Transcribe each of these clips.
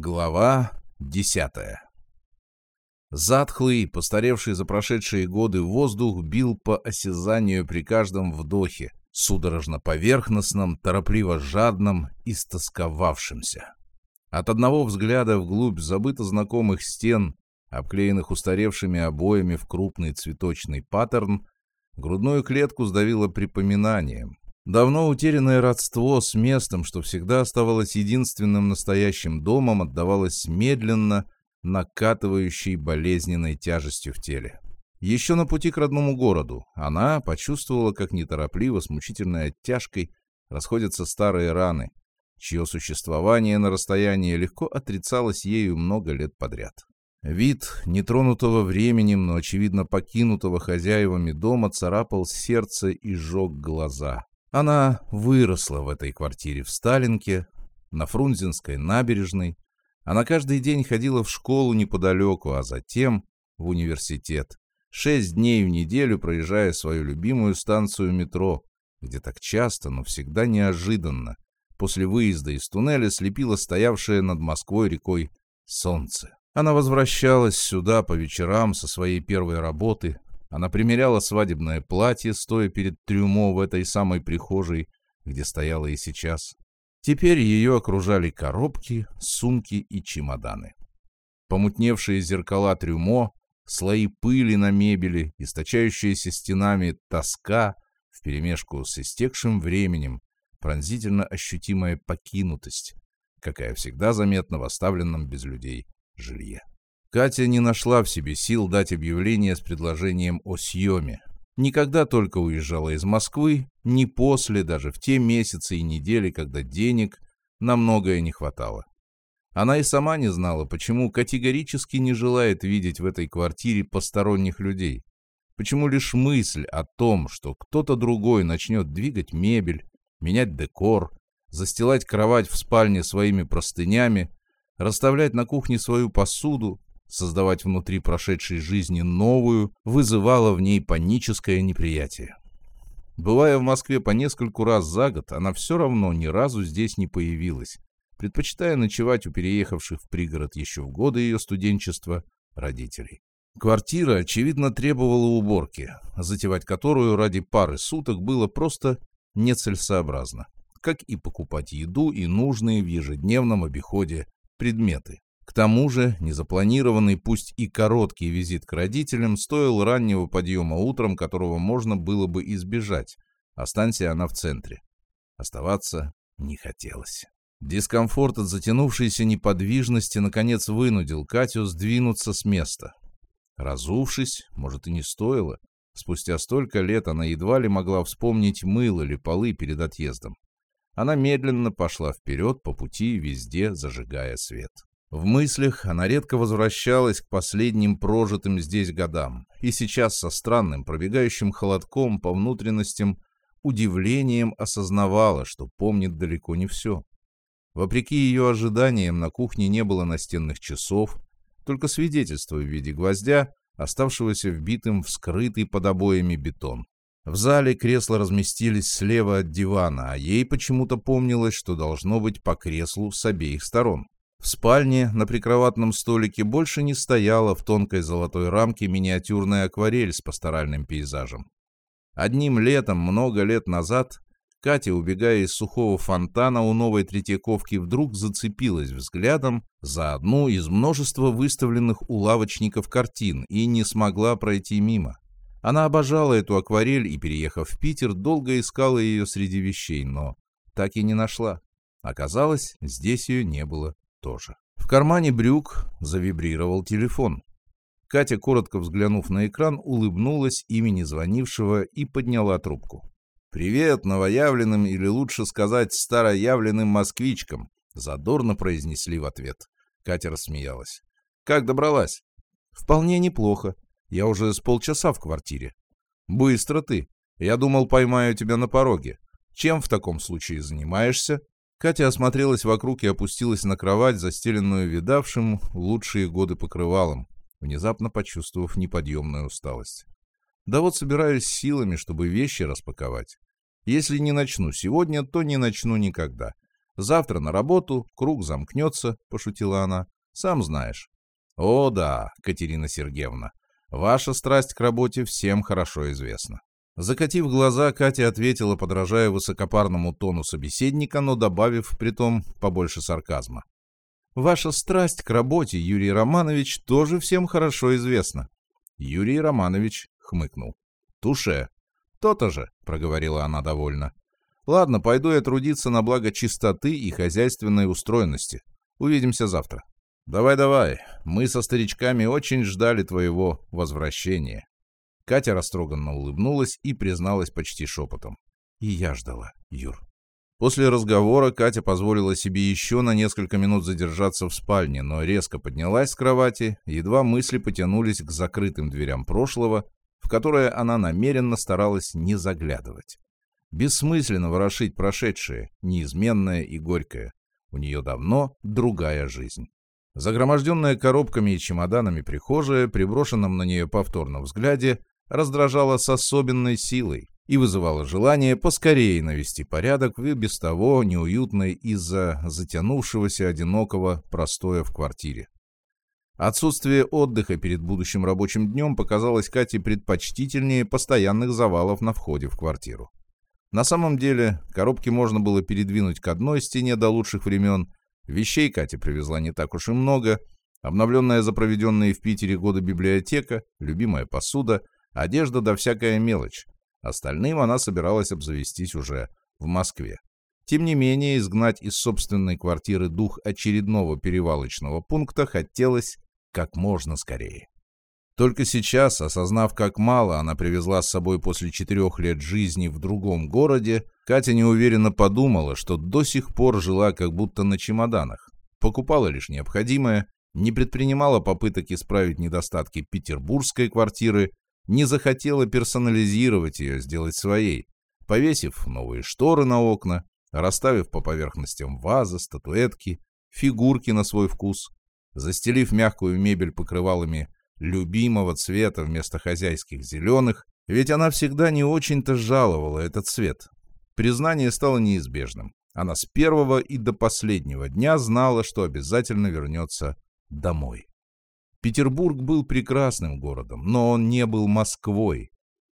Глава десятая Затхлый, постаревший за прошедшие годы воздух бил по осязанию при каждом вдохе, судорожно поверхностном, торопливо жадном, истосковавшимся. От одного взгляда вглубь забыто знакомых стен, обклеенных устаревшими обоями в крупный цветочный паттерн, грудную клетку сдавило припоминанием. Давно утерянное родство с местом, что всегда оставалось единственным настоящим домом, отдавалось медленно, накатывающей болезненной тяжестью в теле. Еще на пути к родному городу она почувствовала, как неторопливо, с мучительной оттяжкой расходятся старые раны, чье существование на расстоянии легко отрицалось ею много лет подряд. Вид нетронутого временем, но, очевидно, покинутого хозяевами дома царапал сердце и жег глаза. Она выросла в этой квартире в Сталинке, на Фрунзенской набережной. Она каждый день ходила в школу неподалеку, а затем в университет. Шесть дней в неделю проезжая свою любимую станцию метро, где так часто, но всегда неожиданно, после выезда из туннеля слепило стоявшее над Москвой рекой солнце. Она возвращалась сюда по вечерам со своей первой работы. Она примеряла свадебное платье, стоя перед трюмо в этой самой прихожей, где стояла и сейчас. Теперь ее окружали коробки, сумки и чемоданы. Помутневшие зеркала трюмо, слои пыли на мебели, источающаяся стенами тоска вперемешку с истекшим временем, пронзительно ощутимая покинутость, какая всегда заметна в оставленном без людей жилье. Катя не нашла в себе сил дать объявление с предложением о съеме. Никогда только уезжала из Москвы, ни после, даже в те месяцы и недели, когда денег на многое не хватало. Она и сама не знала, почему категорически не желает видеть в этой квартире посторонних людей. Почему лишь мысль о том, что кто-то другой начнет двигать мебель, менять декор, застилать кровать в спальне своими простынями, расставлять на кухне свою посуду, создавать внутри прошедшей жизни новую, вызывало в ней паническое неприятие. Бывая в Москве по нескольку раз за год, она все равно ни разу здесь не появилась, предпочитая ночевать у переехавших в пригород еще в годы ее студенчества родителей. Квартира, очевидно, требовала уборки, затевать которую ради пары суток было просто нецелесообразно, как и покупать еду и нужные в ежедневном обиходе предметы. К тому же, незапланированный, пусть и короткий визит к родителям стоил раннего подъема утром, которого можно было бы избежать, останься она в центре. Оставаться не хотелось. Дискомфорт от затянувшейся неподвижности наконец вынудил Катю сдвинуться с места. Разувшись, может и не стоило, спустя столько лет она едва ли могла вспомнить мыло или полы перед отъездом. Она медленно пошла вперед по пути, везде зажигая свет. В мыслях она редко возвращалась к последним прожитым здесь годам, и сейчас со странным пробегающим холодком по внутренностям удивлением осознавала, что помнит далеко не все. Вопреки ее ожиданиям на кухне не было настенных часов, только свидетельство в виде гвоздя, оставшегося вбитым в скрытый под обоями бетон. В зале кресла разместились слева от дивана, а ей почему-то помнилось, что должно быть по креслу с обеих сторон. В спальне на прикроватном столике больше не стояла в тонкой золотой рамке миниатюрная акварель с пасторальным пейзажем. Одним летом, много лет назад, Катя, убегая из сухого фонтана у новой Третьяковки, вдруг зацепилась взглядом за одну из множества выставленных у лавочников картин и не смогла пройти мимо. Она обожала эту акварель и, переехав в Питер, долго искала ее среди вещей, но так и не нашла. Оказалось, здесь ее не было тоже. В кармане брюк завибрировал телефон. Катя, коротко взглянув на экран, улыбнулась имени звонившего и подняла трубку. «Привет новоявленным или лучше сказать староявленным москвичкам», задорно произнесли в ответ. Катя рассмеялась. «Как добралась?» «Вполне неплохо. Я уже с полчаса в квартире. Быстро ты. Я думал, поймаю тебя на пороге. Чем в таком случае занимаешься? Катя осмотрелась вокруг и опустилась на кровать, застеленную видавшим лучшие годы покрывалом, внезапно почувствовав неподъемную усталость. Да вот собираюсь силами, чтобы вещи распаковать. Если не начну сегодня, то не начну никогда. Завтра на работу, круг замкнется, — пошутила она. Сам знаешь. О да, Катерина Сергеевна, ваша страсть к работе всем хорошо известна. Закатив глаза, Катя ответила, подражая высокопарному тону собеседника, но добавив притом побольше сарказма. «Ваша страсть к работе, Юрий Романович, тоже всем хорошо известна». Юрий Романович хмыкнул. «Туше». «То-то же», — проговорила она довольно. «Ладно, пойду я трудиться на благо чистоты и хозяйственной устроенности. Увидимся завтра». «Давай-давай, мы со старичками очень ждали твоего возвращения». Катя растроганно улыбнулась и призналась почти шепотом. «И я ждала, Юр». После разговора Катя позволила себе еще на несколько минут задержаться в спальне, но резко поднялась с кровати, едва мысли потянулись к закрытым дверям прошлого, в которое она намеренно старалась не заглядывать. Бессмысленно ворошить прошедшее, неизменное и горькое. У нее давно другая жизнь. Загроможденная коробками и чемоданами прихожая, при брошенном на нее повторном взгляде, раздражала с особенной силой и вызывала желание поскорее навести порядок в без того неуютной из-за затянувшегося одинокого простоя в квартире. Отсутствие отдыха перед будущим рабочим днем показалось Кате предпочтительнее постоянных завалов на входе в квартиру. На самом деле, коробки можно было передвинуть к одной стене до лучших времен, вещей Катя привезла не так уж и много, обновленная за проведенные в Питере годы библиотека, любимая посуда — Одежда да всякая мелочь. Остальным она собиралась обзавестись уже в Москве. Тем не менее, изгнать из собственной квартиры дух очередного перевалочного пункта хотелось как можно скорее. Только сейчас, осознав, как мало она привезла с собой после четырех лет жизни в другом городе, Катя неуверенно подумала, что до сих пор жила как будто на чемоданах, покупала лишь необходимое, не предпринимала попыток исправить недостатки петербургской квартиры, не захотела персонализировать ее, сделать своей, повесив новые шторы на окна, расставив по поверхностям вазы, статуэтки, фигурки на свой вкус, застелив мягкую мебель покрывалами любимого цвета вместо хозяйских зеленых, ведь она всегда не очень-то жаловала этот цвет. Признание стало неизбежным. Она с первого и до последнего дня знала, что обязательно вернется домой. Петербург был прекрасным городом, но он не был Москвой.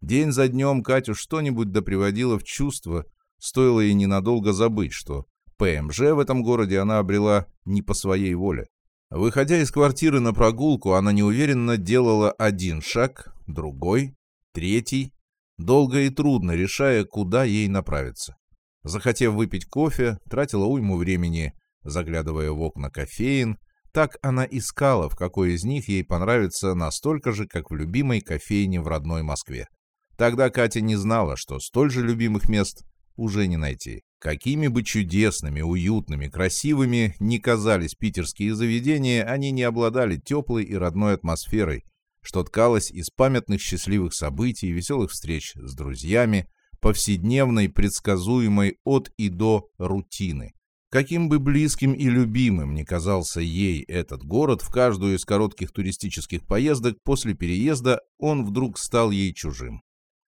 День за днем Катю что-нибудь доприводило в чувство, стоило ей ненадолго забыть, что ПМЖ в этом городе она обрела не по своей воле. Выходя из квартиры на прогулку, она неуверенно делала один шаг, другой, третий, долго и трудно решая, куда ей направиться. Захотев выпить кофе, тратила уйму времени, заглядывая в окна кофеин, так она искала, в какой из них ей понравится настолько же, как в любимой кофейне в родной Москве. Тогда Катя не знала, что столь же любимых мест уже не найти. Какими бы чудесными, уютными, красивыми ни казались питерские заведения, они не обладали теплой и родной атмосферой, что ткалось из памятных счастливых событий, веселых встреч с друзьями, повседневной, предсказуемой от и до рутины. Каким бы близким и любимым ни казался ей этот город, в каждую из коротких туристических поездок после переезда он вдруг стал ей чужим.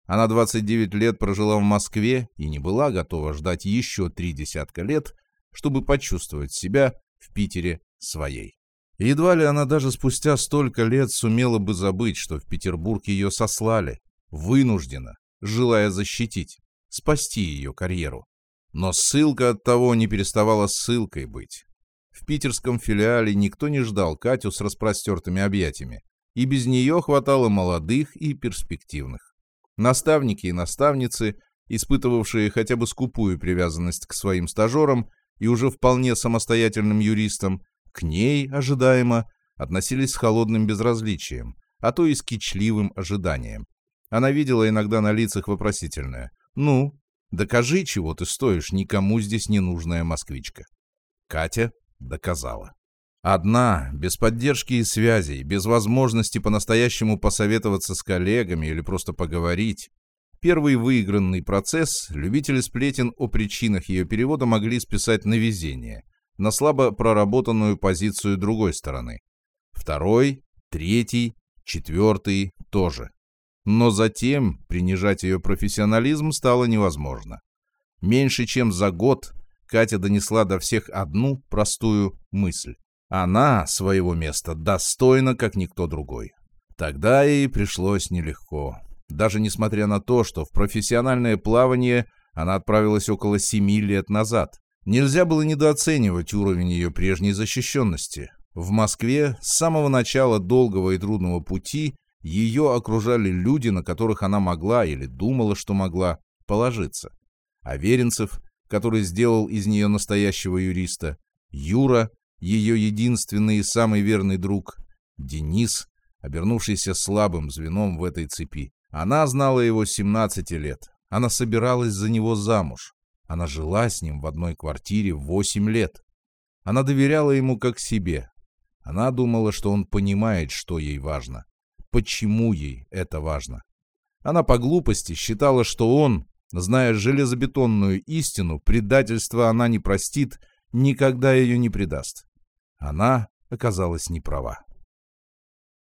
Она 29 лет прожила в Москве и не была готова ждать еще три десятка лет, чтобы почувствовать себя в Питере своей. Едва ли она даже спустя столько лет сумела бы забыть, что в Петербург ее сослали, вынуждена, желая защитить, спасти ее карьеру. Но ссылка от того не переставала ссылкой быть. В питерском филиале никто не ждал Катю с распростертыми объятиями, и без нее хватало молодых и перспективных. Наставники и наставницы, испытывавшие хотя бы скупую привязанность к своим стажерам и уже вполне самостоятельным юристам, к ней, ожидаемо, относились с холодным безразличием, а то и с кичливым ожиданием. Она видела иногда на лицах вопросительное «Ну, Докажи, чего ты стоишь, никому здесь не нужная москвичка. Катя доказала. Одна, без поддержки и связей, без возможности по-настоящему посоветоваться с коллегами или просто поговорить. Первый выигранный процесс любители сплетен о причинах ее перевода могли списать на везение, на слабо проработанную позицию другой стороны. Второй, третий, четвертый тоже. Но затем принижать ее профессионализм стало невозможно. Меньше чем за год Катя донесла до всех одну простую мысль. Она своего места достойна, как никто другой. Тогда ей пришлось нелегко. Даже несмотря на то, что в профессиональное плавание она отправилась около семи лет назад. Нельзя было недооценивать уровень ее прежней защищенности. В Москве с самого начала долгого и трудного пути ее окружали люди, на которых она могла или думала, что могла положиться. Аверинцев, который сделал из нее настоящего юриста, Юра, ее единственный и самый верный друг, Денис, обернувшийся слабым звеном в этой цепи. Она знала его 17 лет. Она собиралась за него замуж. Она жила с ним в одной квартире 8 лет. Она доверяла ему как себе. Она думала, что он понимает, что ей важно. Почему ей это важно. Она по глупости считала, что он, зная железобетонную истину, предательство она не простит, никогда ее не предаст. Она оказалась неправа.